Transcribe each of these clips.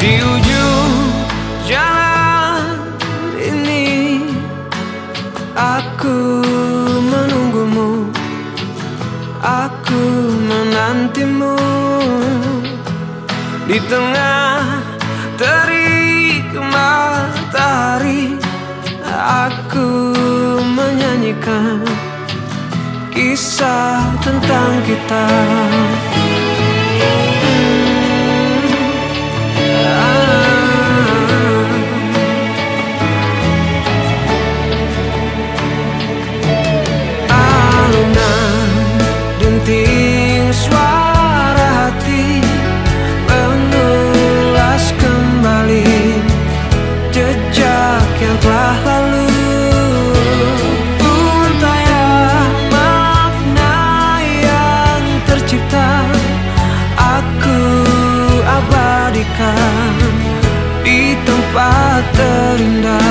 Di ujung jalan ini Aku menunggumu Aku menantimu. Di tengah terik matahari Aku menyanyikan Kisah tentang kita terindah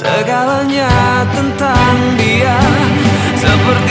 Segalanya tentang dia. Seperti